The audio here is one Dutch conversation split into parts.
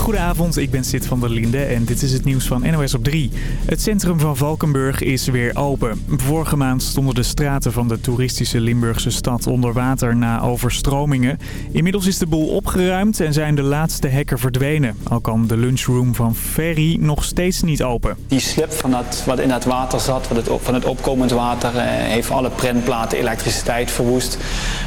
Goedenavond, ik ben Sid van der Linde en dit is het nieuws van NOS op 3. Het centrum van Valkenburg is weer open. Vorige maand stonden de straten van de toeristische Limburgse stad onder water na overstromingen. Inmiddels is de boel opgeruimd en zijn de laatste hekken verdwenen. Al kan de lunchroom van Ferry nog steeds niet open. Die slip van dat, wat in het water zat, van het, van het opkomend water, eh, heeft alle printplaten elektriciteit verwoest.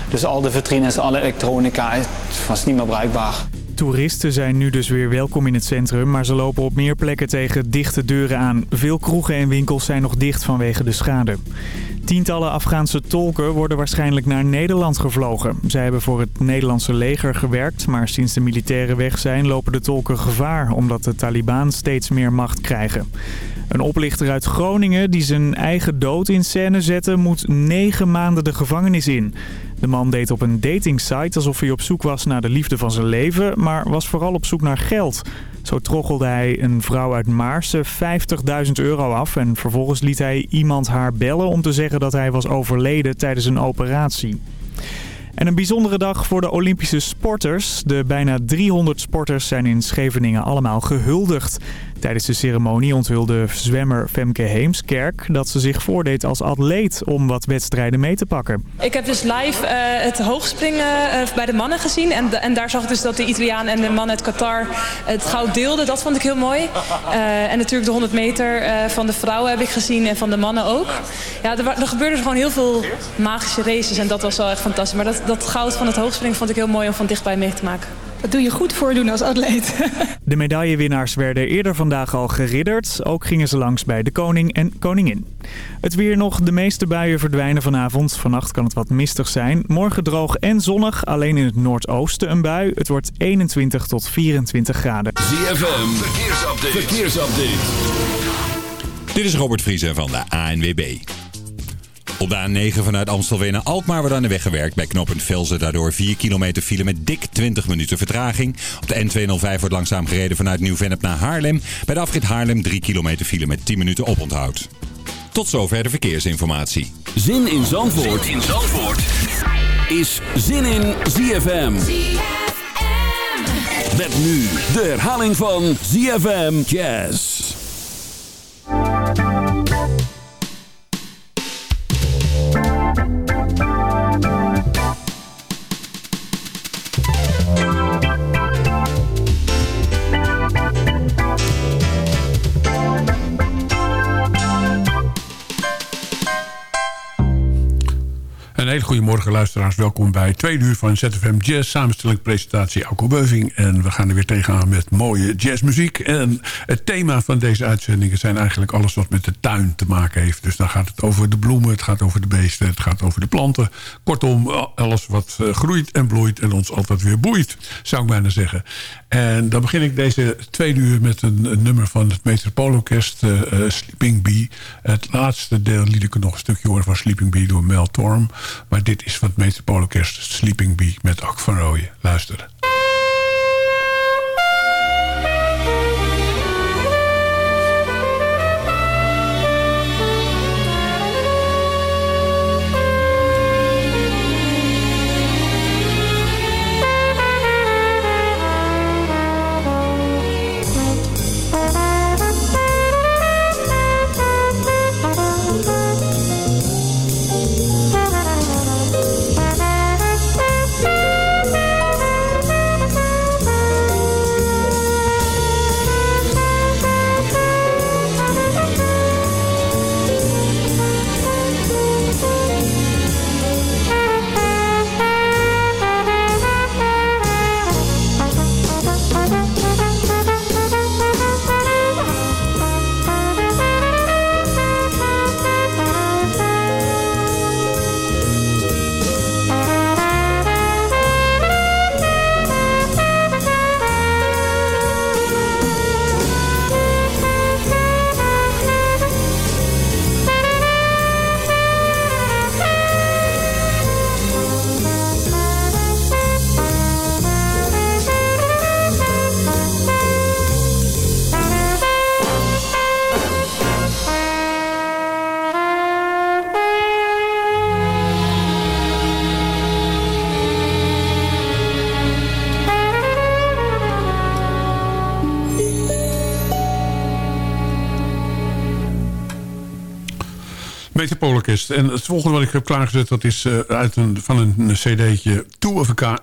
Dus al de vitrines, alle elektronica, het was niet meer bruikbaar. Toeristen zijn nu dus weer welkom in het centrum, maar ze lopen op meer plekken tegen dichte deuren aan. Veel kroegen en winkels zijn nog dicht vanwege de schade. Tientallen Afghaanse tolken worden waarschijnlijk naar Nederland gevlogen. Zij hebben voor het Nederlandse leger gewerkt, maar sinds de militairen weg zijn lopen de tolken gevaar... omdat de Taliban steeds meer macht krijgen. Een oplichter uit Groningen die zijn eigen dood in scène zette moet negen maanden de gevangenis in. De man deed op een datingsite alsof hij op zoek was naar de liefde van zijn leven, maar was vooral op zoek naar geld. Zo troggelde hij een vrouw uit Maarsen 50.000 euro af en vervolgens liet hij iemand haar bellen om te zeggen dat hij was overleden tijdens een operatie. En een bijzondere dag voor de Olympische sporters. De bijna 300 sporters zijn in Scheveningen allemaal gehuldigd. Tijdens de ceremonie onthulde zwemmer Femke Heemskerk dat ze zich voordeed als atleet om wat wedstrijden mee te pakken. Ik heb dus live uh, het hoogspringen uh, bij de mannen gezien. En, en, daar zag ik dus dat de Italiaan en de man uit Qatar het goud deelden. Dat vond ik heel mooi. Uh, en natuurlijk de 100 meter van de vrouwen heb ik gezien en van de mannen ook. Ja, er, er gebeurden gewoon heel veel magische races en dat was wel echt fantastisch. Maar dat, dat goud van het hoogspringen vond ik heel mooi om van dichtbij mee te maken. Dat doe je goed voordoen als atleet. De medaillewinnaars werden eerder vandaag al geridderd. Ook gingen ze langs bij de koning en koningin. Het weer nog. De meeste buien verdwijnen vanavond. Vannacht kan het wat mistig zijn. Morgen droog en zonnig. Alleen in het noordoosten een bui. Het wordt 21 tot 24 graden. ZFM. Verkeersupdate. Verkeersupdate. Dit is Robert Vriezen van de ANWB. Op de A9 vanuit Amstelveen naar Alkmaar wordt aan de weg gewerkt. Bij knooppunt Velzen daardoor 4 kilometer file met dik 20 minuten vertraging. Op de N205 wordt langzaam gereden vanuit Nieuw-Vennep naar Haarlem. Bij de afrit Haarlem 3 kilometer file met 10 minuten oponthoud. Tot zover de verkeersinformatie. Zin in Zandvoort, zin in Zandvoort. is Zin in ZFM. ZFM. Met nu de herhaling van ZFM Jazz. Een hele goede morgen luisteraars. Welkom bij tweede uur van ZFM Jazz. Samenstelling, presentatie Alko Beuving. En we gaan er weer tegenaan met mooie jazzmuziek. En het thema van deze uitzendingen zijn eigenlijk alles wat met de tuin te maken heeft. Dus dan gaat het over de bloemen, het gaat over de beesten, het gaat over de planten. Kortom, alles wat eh, groeit en bloeit en ons altijd weer boeit, zou ik bijna zeggen. En dan begin ik deze tweede uur met een, nummer van het Metropoolorkest, uh, Sleeping Bee. Het laatste deel liet ik nog een stukje horen van Sleeping Bee door Mel Torm. Maar dit is van het Sleeping Bee met Ak van Rooyen. Luisteren. de En het volgende wat ik heb klaargezet... dat is eh, uit een, van een cd'tje Two of, a,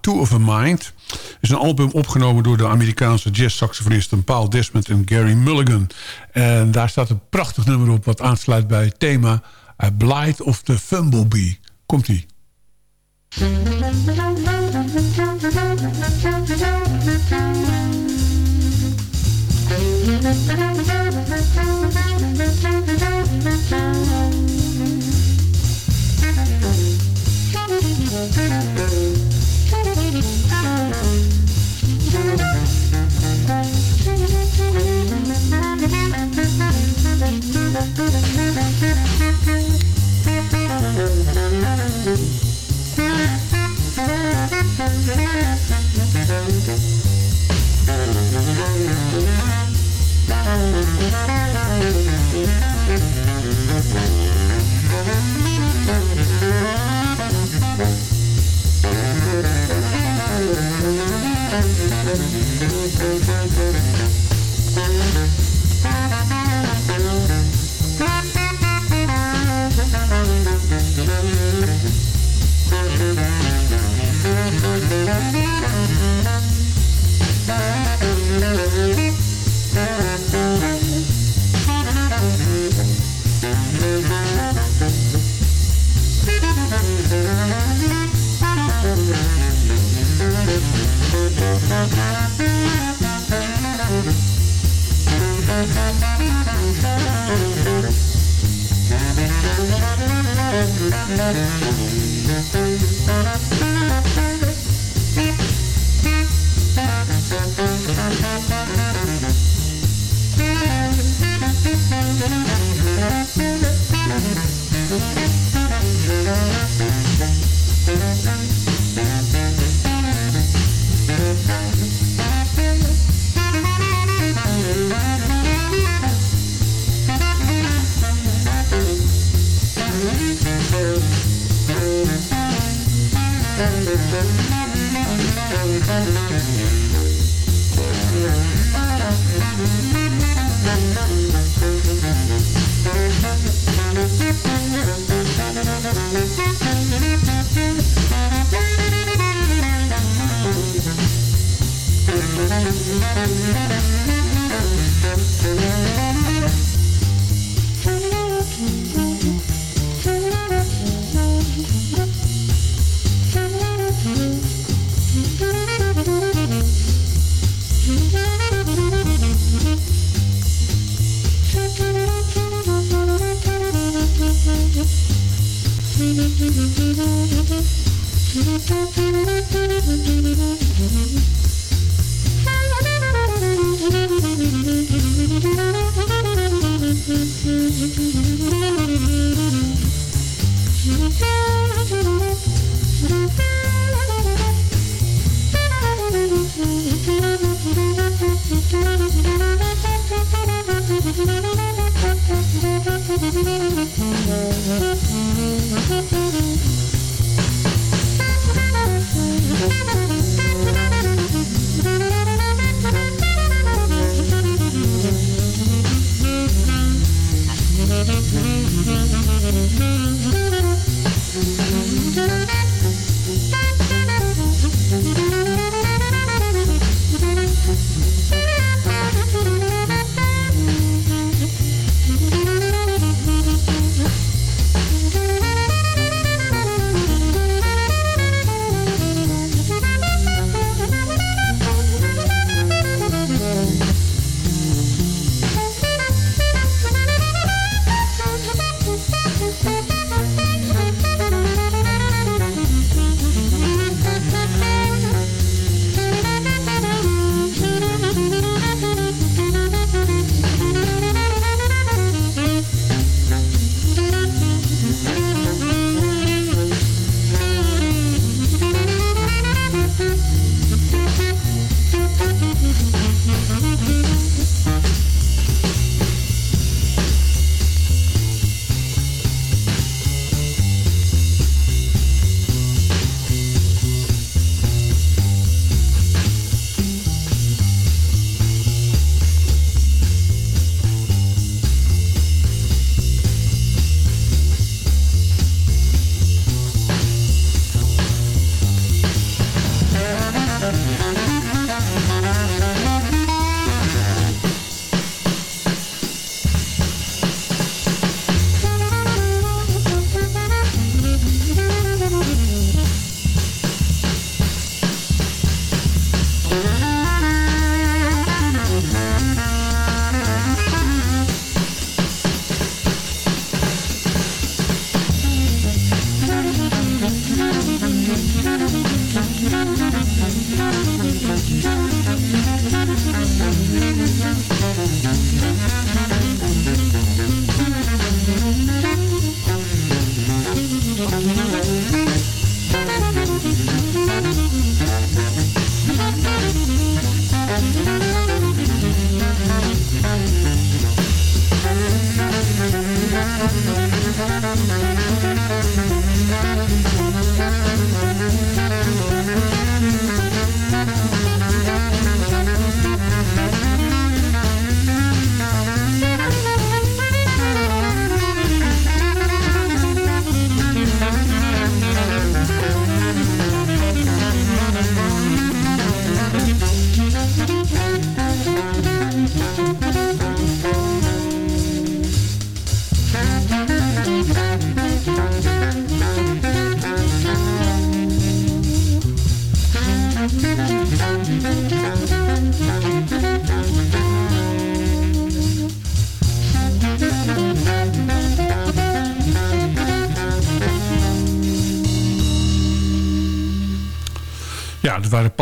Two of a Mind. Het is een album opgenomen door de Amerikaanse jazz-saxofonisten... Paul Desmond en Gary Mulligan. En daar staat een prachtig nummer op... wat aansluit bij het thema A Blight of the Fumblebee. Komt-ie.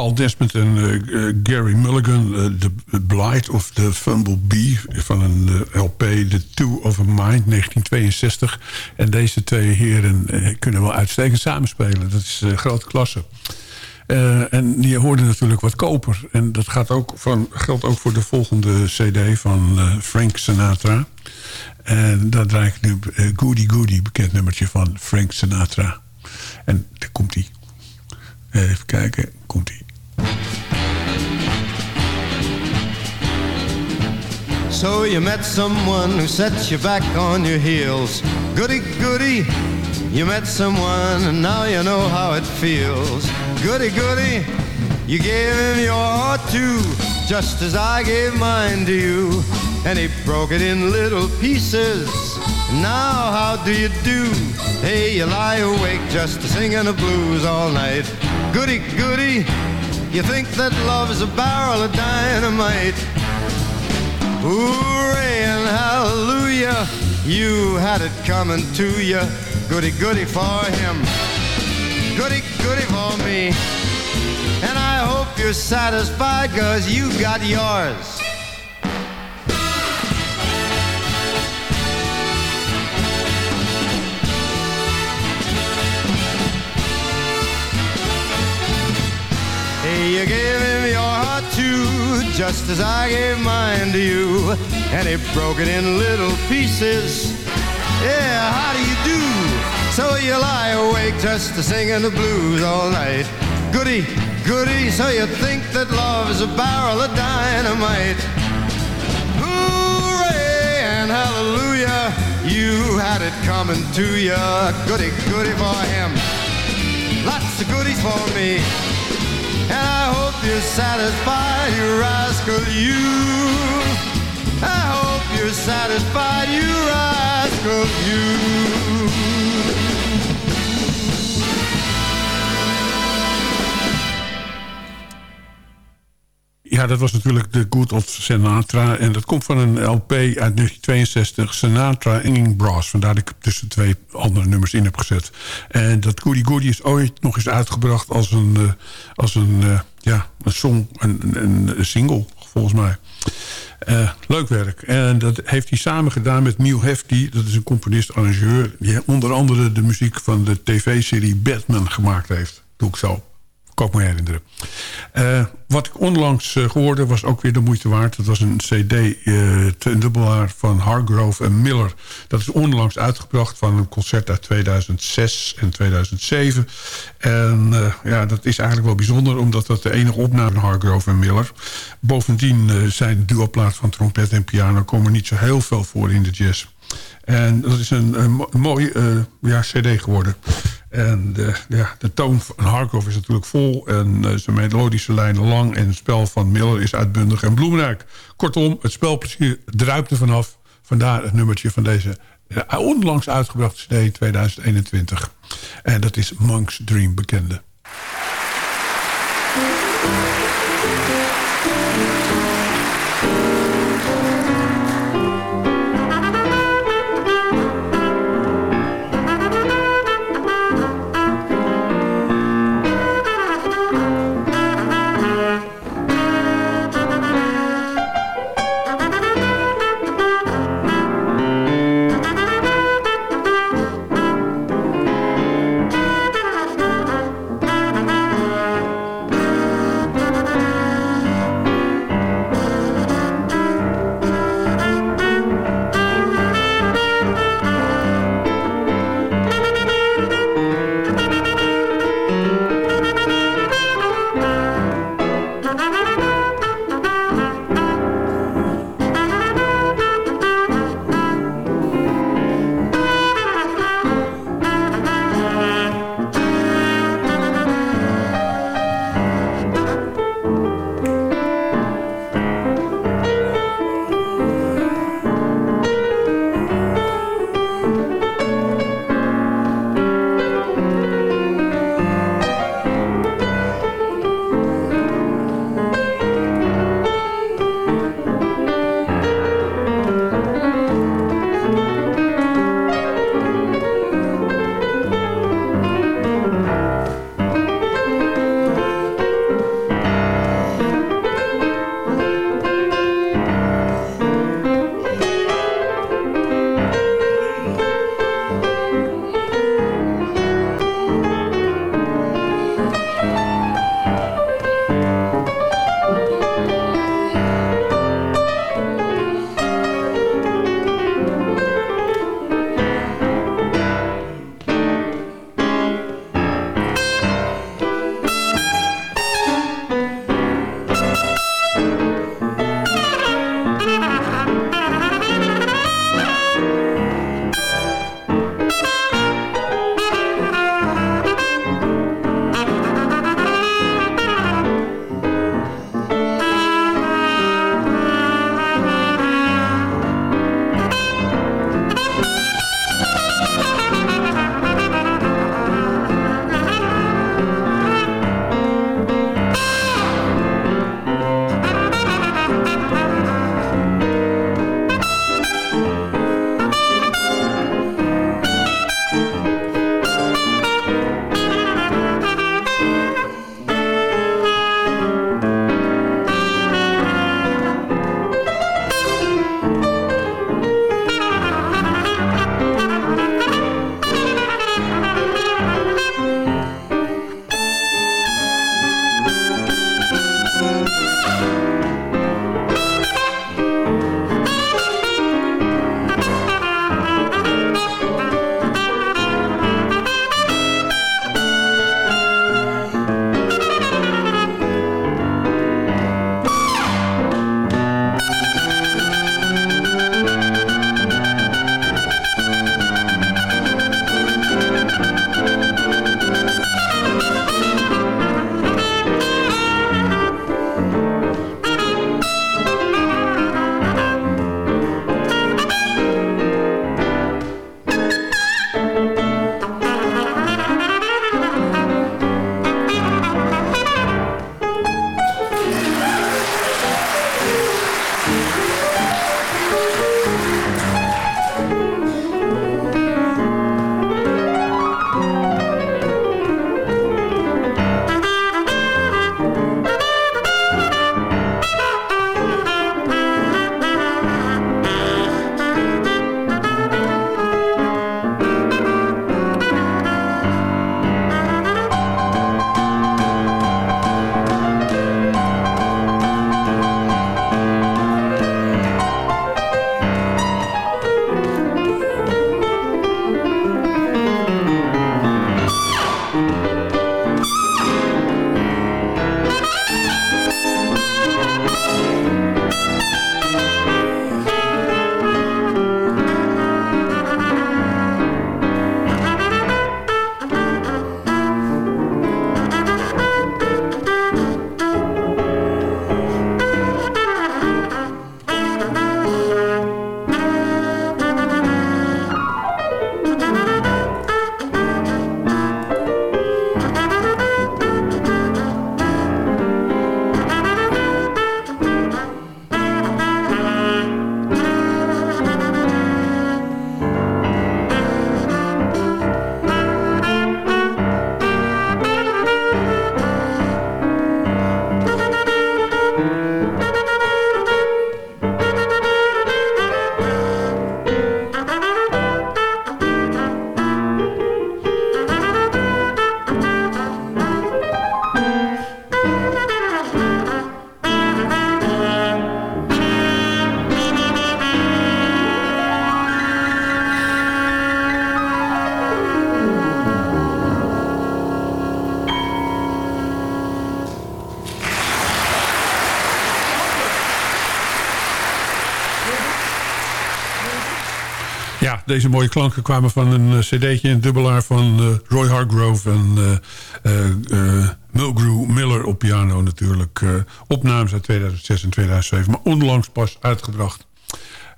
Paul Desmond en uh, Gary Mulligan. Uh, The Blight of the Bee van een LP, The Two of a Mind, 1962. En deze twee heren kunnen wel uitstekend samenspelen. Dat is grote klasse. en je hoorde natuurlijk wat koper. En dat gaat ook van, geldt ook voor de volgende cd van Frank Sinatra. En daar draai ik nu Goody Goody, bekend nummertje van Frank Sinatra. En daar komt hij. Even kijken, komt ie. So you met someone who sets you back on your heels. Goody, goody. You met someone and now you know how it feels. Goody, goody. You gave him your heart too, just as I gave mine to you. And he broke it in little pieces. Now how do you do? Hey, you lie awake just singing the blues all night. Goody, goody, you think that love is a barrel of dynamite. Hooray and hallelujah, you had it coming to you. Goody, goody for him, goody, goody for me. And I hope you're satisfied, cause you got yours. You gave him your heart too, just as I gave mine to you. And he broke it in little pieces. Yeah, how do you do? So you lie awake just to singing the blues all night. Goody, goody, so you think that love is a barrel of dynamite. Hooray and hallelujah, you had it coming to you. Goody, goody for him. Lots of goodies for me. And I hope you're satisfied, you rascal, you. I hope you're satisfied, you rascal, you. Ja, dat was natuurlijk de Good of Sinatra. En dat komt van een LP uit 1962, Sinatra Inging Brass. Vandaar dat ik tussen twee andere nummers in heb gezet. En dat Goody Goody is ooit nog eens uitgebracht als een, uh, als een, uh, ja, een song, een, een, single, volgens mij. Uh, leuk werk. En dat heeft hij samen gedaan met Neil Hefti. Dat is een componist-arrangeur... die onder andere de muziek van de tv-serie Batman gemaakt heeft. Doe ik zo kan me herinneren. Wat ik onlangs uh, gehoorde was ook weer de moeite waard. Dat was een cd, uh, ten dubbelaar van Hargrove en Miller. Dat is onlangs uitgebracht van een concert uit 2006 en 2007. En ja, dat is eigenlijk wel bijzonder... omdat dat de enige opname van Hargrove en Miller. Bovendien zijn duoplaat van trompet en piano... komen niet zo heel veel voor in de jazz. En dat is een, een mooi ja, cd geworden. En de, ja, de toon van Harkov is natuurlijk vol. En uh, zijn melodische lijnen lang. En het spel van Miller is uitbundig en bloemrijk. Kortom, het spelplezier druipt er vanaf. Vandaar het nummertje van deze uh, onlangs uitgebrachte CD 2021. En dat is Monk's Dream bekende. Deze mooie klanken kwamen van een cd'tje, een dubbelaar van Roy Hargrove en uh, Mulgrew Miller op piano natuurlijk. opnames uit 2006 en 2007, maar onlangs pas uitgebracht.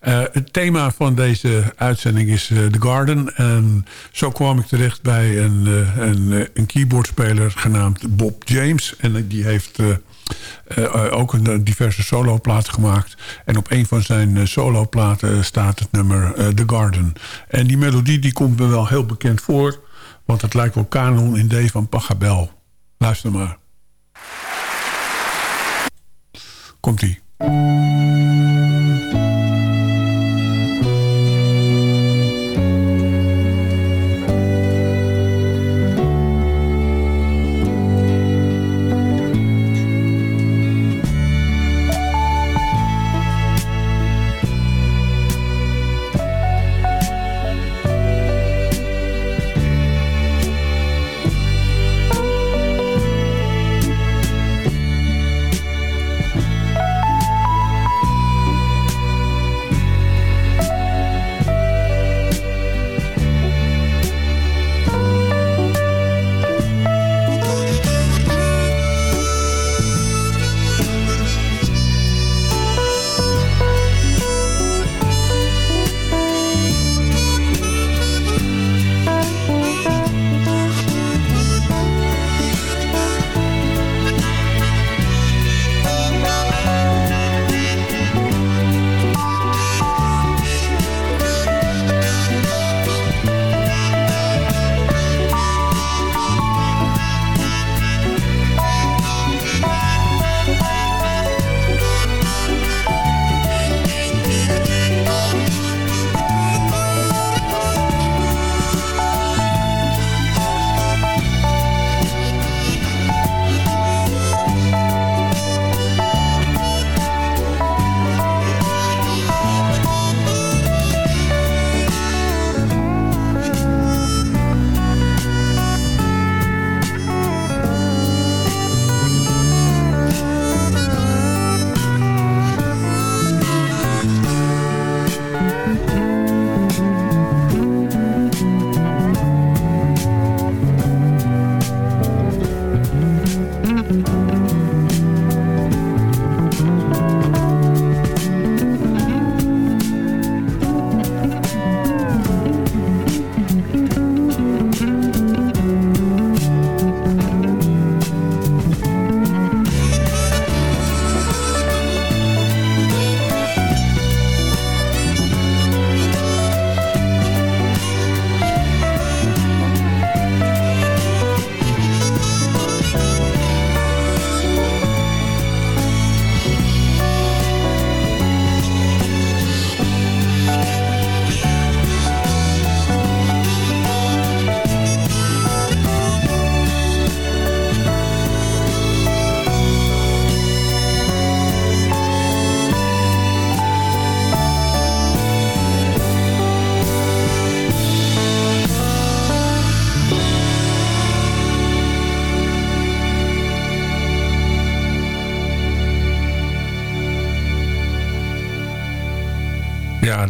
het thema van deze uitzending is The Garden. En zo kwam ik terecht bij een, een, een keyboardspeler genaamd Bob James. En die heeft ook een uh, diverse soloplaten gemaakt. En op een van zijn soloplaten staat het nummer The Garden. En die melodie die komt me wel heel bekend voor. Want het lijkt wel kanon in D van Pachelbel. Luister maar. Komt-ie.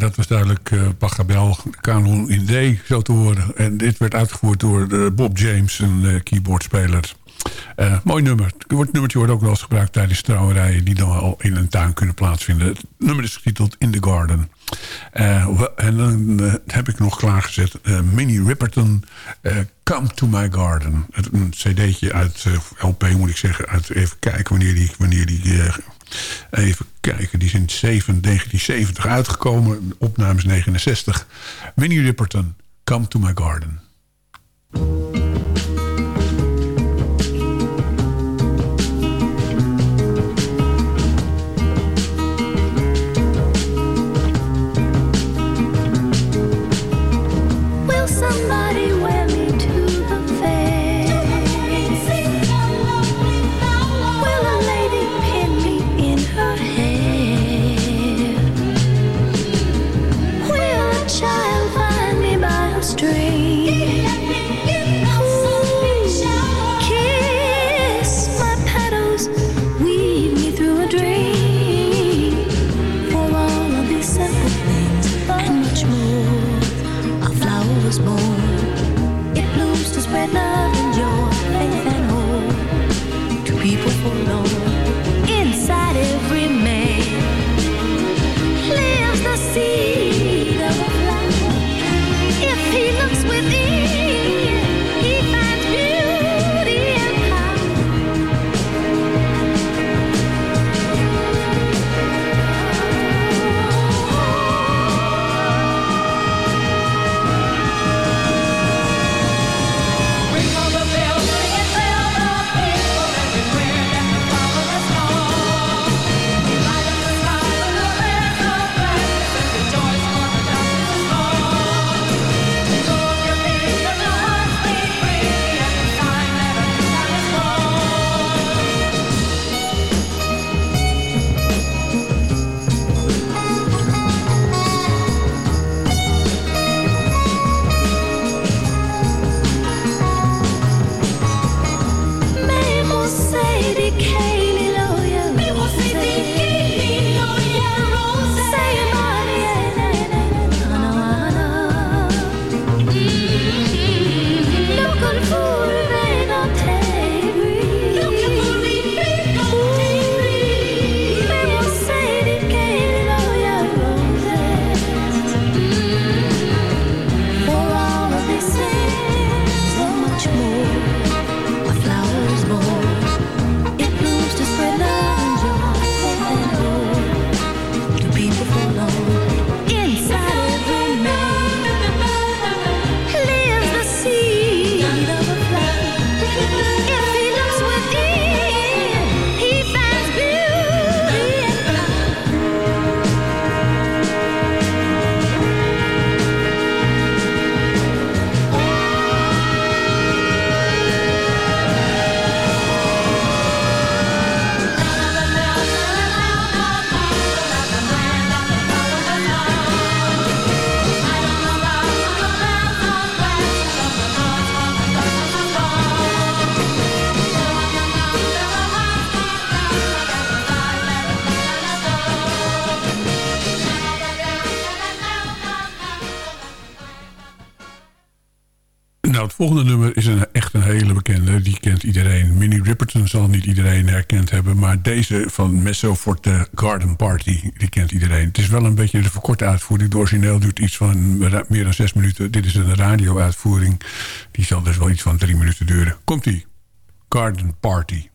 Dat was duidelijk uh, Pachelbel, Kanon in D, zo te horen. En dit werd uitgevoerd door uh, Bob James, een uh, keyboardspeler. mooi nummer. Het nummertje wordt ook wel eens gebruikt tijdens trouwerijen... die dan al in een tuin kunnen plaatsvinden. Het nummer is getiteld In the Garden. en dan heb ik nog klaargezet Minnie Ripperton, Come to My Garden. Een cd'tje uit LP, moet ik zeggen. Uit, even kijken wanneer die, wanneer die Even kijken, die is in 1970 uitgekomen. Opnames 69. Winnie Ripperton, Come to My Garden. Volgende nummer is een, echt een hele bekende. Die kent iedereen. Minnie Riperton zal niet iedereen herkend hebben. Maar deze van Messo Forte Garden Party, die kent iedereen. Het is wel een beetje de verkorte uitvoering. De origineel duurt iets van meer dan zes minuten. Dit is een radio-uitvoering. Die zal dus wel iets van drie minuten duren. Komt-ie. Garden Party.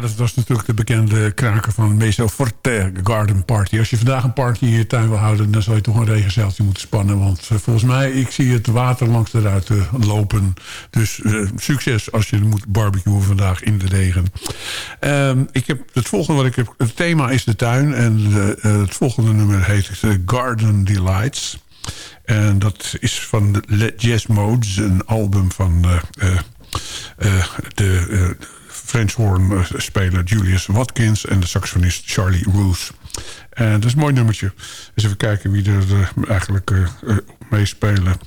Dat was natuurlijk de bekende kraker van Meso Forte Garden Party. Als je vandaag een party in je tuin wil houden... dan zou je toch een regenzeiltje moeten spannen. Want uh, volgens mij, ik zie het water langs de ruiten lopen. Dus uh, succes als je moet barbecuen vandaag in de regen. Um, ik heb het volgende wat ik heb... Het thema is de tuin. En uh, het volgende nummer heet Garden Delights. En dat is van Jazz Modes. Een album van de French horn speler Julius Watkins... en de saxofonist Charlie Roos. En dat is een mooi nummertje. Dus even kijken wie er uh, eigenlijk meespelen.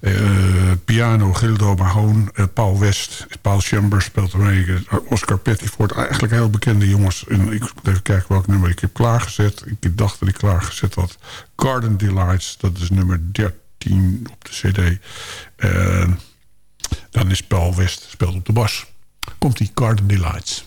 Uh, piano Gildo Mahone, Paul West, Paul Chambers speelt er mee. Oscar Pettiford, eigenlijk heel bekende jongens. En ik moet even kijken welk nummer ik heb klaargezet. Ik dacht dat ik klaargezet had. Garden Delights, dat is nummer 13 op de cd. Dan is Paul West, speelt op de bas komt die Garden Delights.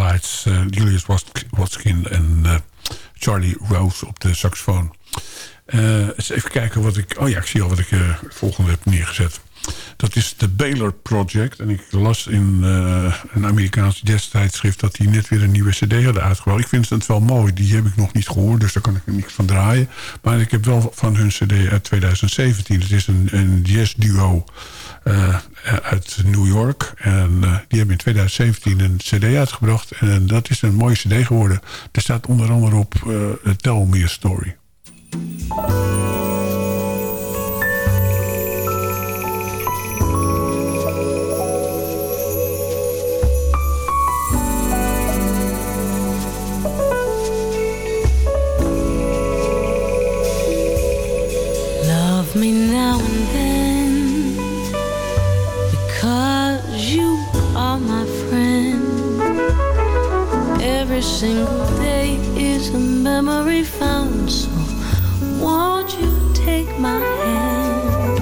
Lights. Eh, Julius Watkin en eh, Charlie Rose op de saxofoon. Eh, eens even kijken wat ik... Oh ja, ik zie al wat ik het volgende heb neergezet. Dat is de Baylor Project. En ik las in een Amerikaans jazztijdschrift... dat die net weer een nieuwe cd hadden uitgebracht. Ik vind het wel mooi. Die heb ik nog niet gehoord, dus daar kan ik er niks van draaien. Maar ik heb wel van hun cd uit 2017. Het is een, een jazzduo uh, uit New York. En uh, die hebben in 2017 een cd uitgebracht. En dat is een mooie cd geworden. Er staat onder andere op Tell Me A Story. Every single day is a memory found. So, won't you take my hand?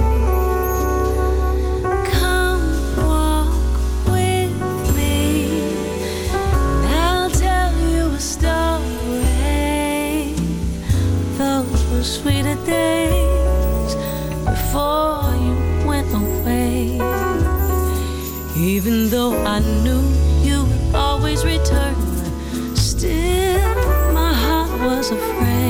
Come walk with me, and I'll tell you a story. Those were sweeter days before you went away. Even though I knew you would always return was afraid.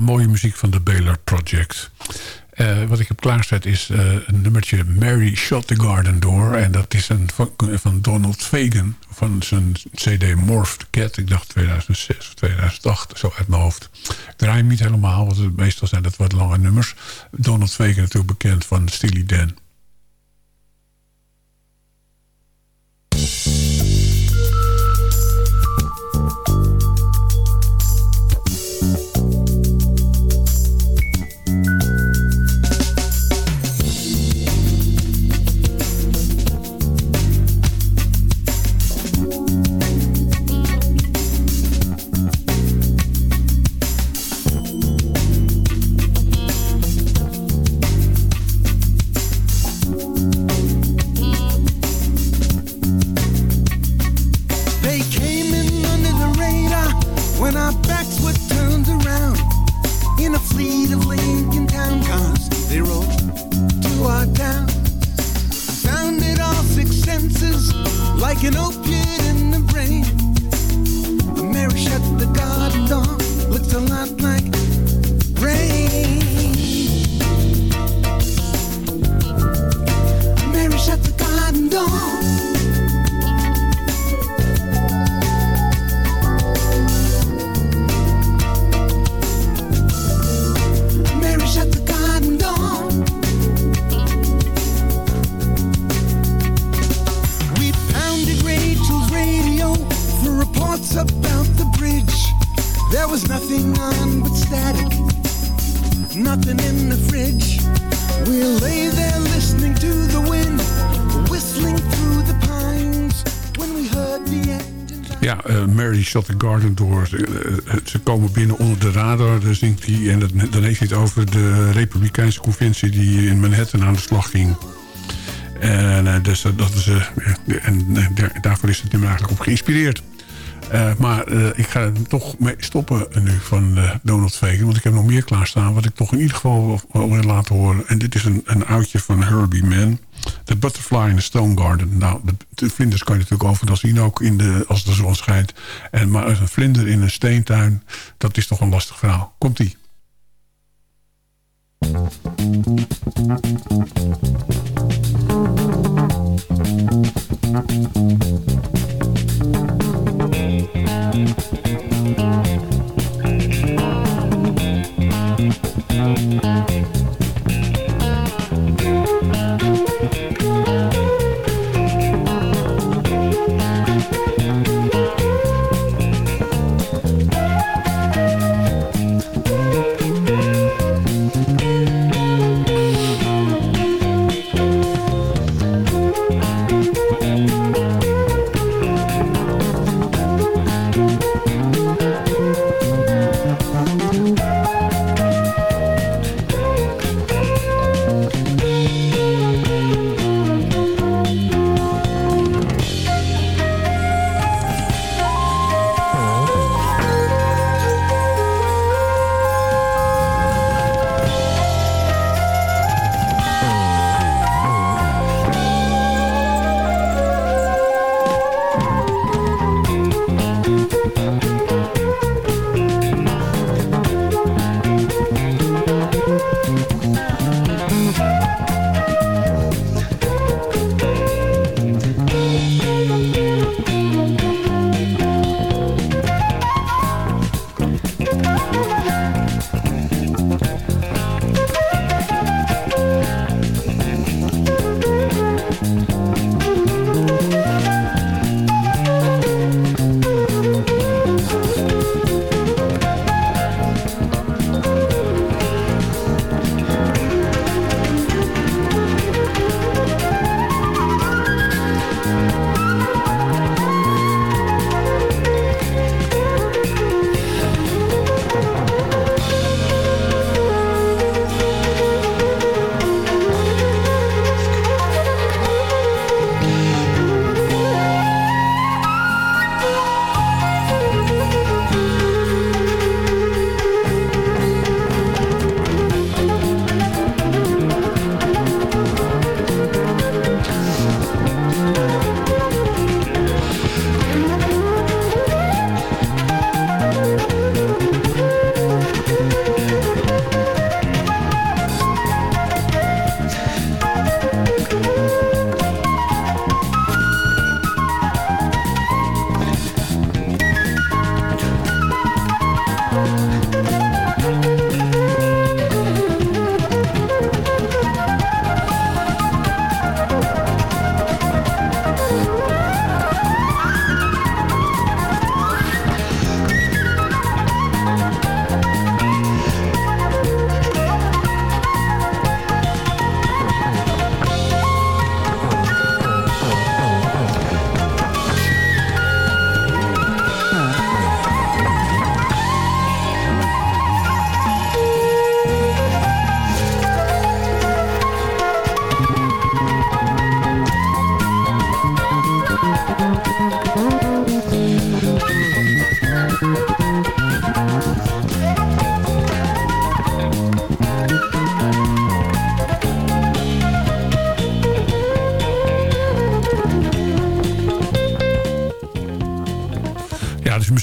Mooie muziek van de Baylor Project. Uh, wat ik heb klaargezet is uh, een nummertje Mary Shot the Garden Door. En dat is een van, Donald Fagan van zijn CD Morphed Cat. Ik dacht 2006 of 2008, zo uit mijn hoofd. Ik draai hem niet helemaal, want meestal zijn dat wat lange nummers. Donald Fagan natuurlijk bekend van Steely Dan. Shot the Garden door. Eh, ze komen binnen onder de radar, dan zingt hij. En dan heeft hij het over de Republikeinse conventie die in Manhattan aan de slag ging. En, uh, dus, dat is, en daarvoor is het nummer eigenlijk op geïnspireerd. Maar ik ga er toch mee stoppen nu van Donald Fagan. Want ik heb nog meer klaarstaan wat ik toch in ieder geval wil laten horen. En dit is een, een oudje van Herbie Mann. The Butterfly in the Stone Garden. Nou, de, vlinders kan je natuurlijk overal zien ook in de, als de zon schijnt. En, maar een vlinder in een steentuin, dat is toch een lastig verhaal. Komt-ie.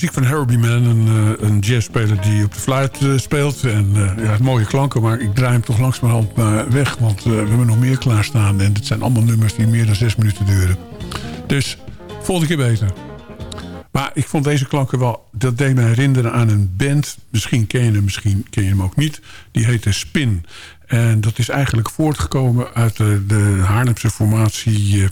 Muziek van Herbie Man, een, uh, een jazzspeler die op de fluit uh, speelt. En uh, ja, mooie klanken, maar ik draai hem toch langzamerhand weg. Want we hebben nog meer klaarstaan. En het zijn allemaal nummers die meer dan zes minuten duren. Dus volgende keer beter. Maar ik vond deze klanken wel... Dat deed me herinneren aan een band. Misschien ken je hem, misschien ken je hem ook niet. Die heette Spin. En dat is eigenlijk voortgekomen uit de, de Haarlemse formatie...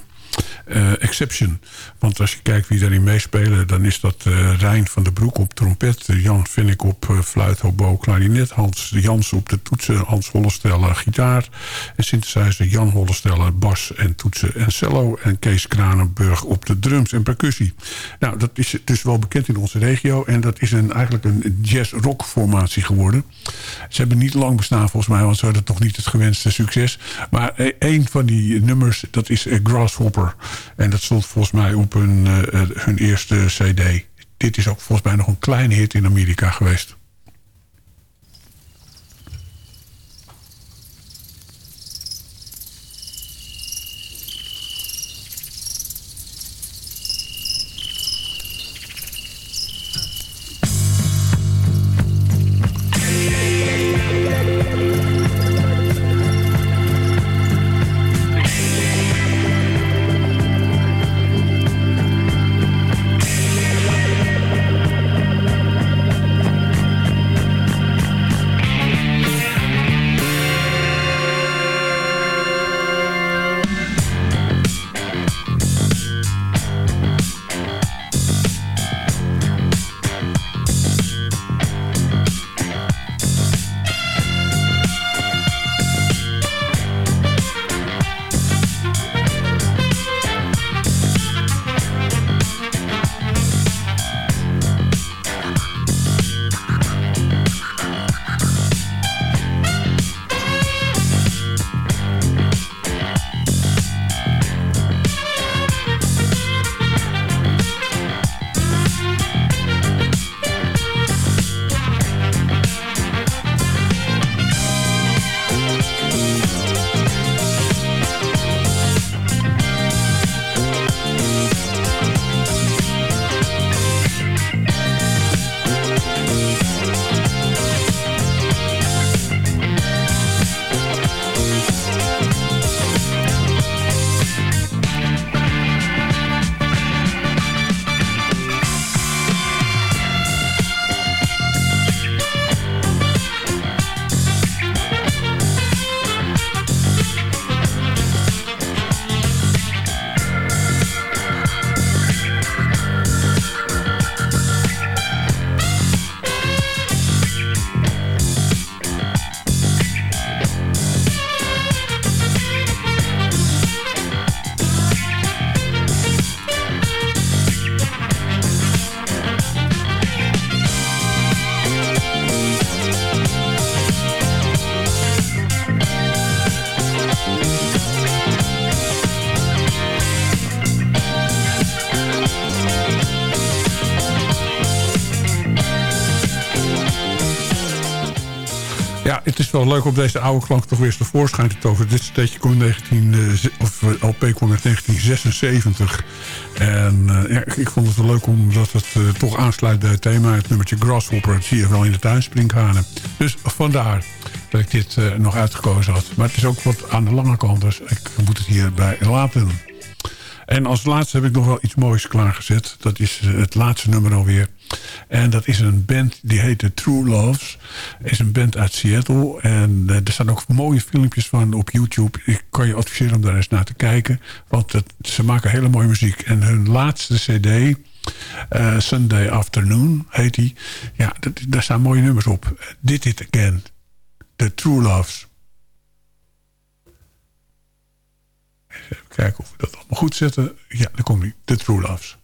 Uh, exception. Want als je kijkt wie daarin meespelen... dan is dat uh, Rijn van der Broek op trompet... Jan Vinnik op uh, fluit, hobo, klarinet... Hans Jans op de toetsen, Hans Hollesteller gitaar... en synthesizer Jan Hollesteller bas en toetsen en cello... en Kees Kranenburg op de drums en percussie. Nou, dat is dus wel bekend in onze regio... en dat is een, eigenlijk een jazz-rock formatie geworden. Ze hebben niet lang bestaan volgens mij... want ze hadden toch niet het gewenste succes. Maar een van die nummers, dat is Grasshopper en dat stond volgens mij op hun, uh, hun eerste cd. Dit is ook volgens mij nog een kleine hit in Amerika geweest. Het is wel leuk om deze oude klank toch weer eens tevoorschijn te toveren. Dit steekje kwam in 19, of LP kwam in 1976. En uh, ja, ik vond het wel leuk omdat het uh, toch aansluit bij het thema. Het nummertje Grasshopper, dat zie je wel in de tuin springhanen. Dus vandaar dat ik dit nog uitgekozen had. Maar het is ook wat aan de lange kant, dus ik moet het hierbij laten. En als laatste heb ik nog wel iets moois klaargezet. Dat is het laatste nummer alweer. En dat is een band die heet The True Loves. is een band uit Seattle. En uh, er staan ook mooie filmpjes van op YouTube. Ik kan je adviseren om daar eens naar te kijken. Want ze maken hele mooie muziek. En hun laatste cd... Uh, Sunday Afternoon heet die. Ja, daar staan mooie nummers op. Did It Again. The True Loves. Even kijken of we dat allemaal goed zetten. Ja, daar komt hij. The True Loves.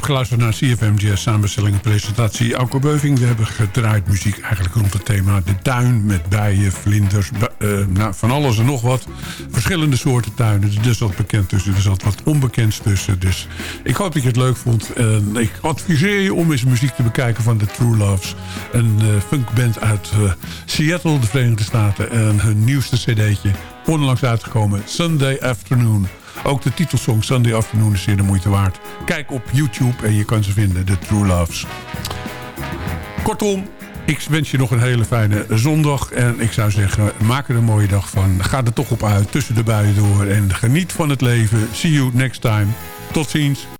Hebt geluisterd naar CFM Jazz samenstelling en presentatie Auko Beuving. We hebben gedraaid muziek eigenlijk rond het thema de tuin met bijen, vlinders, uh, nou, van alles en nog wat. Verschillende soorten tuinen, er is wat bekend tussen, er zat wat onbekends tussen. Dus ik hoop dat je het leuk vond. Ik adviseer je om eens muziek te bekijken van The True Loves. Een uh, funkband uit uh, Seattle, de Verenigde Staten. En hun nieuwste cd'tje, onlangs uitgekomen, Sunday Afternoon. Ook de titelsong Sunday Afternoon is zeer de moeite waard. Kijk op YouTube en je kan ze vinden, The True Loves. Kortom, ik wens je nog een hele fijne zondag. En ik zou zeggen, maak er een mooie dag van. Ga er toch op uit, tussen de buien door. En geniet van het leven. See you next time. Tot ziens.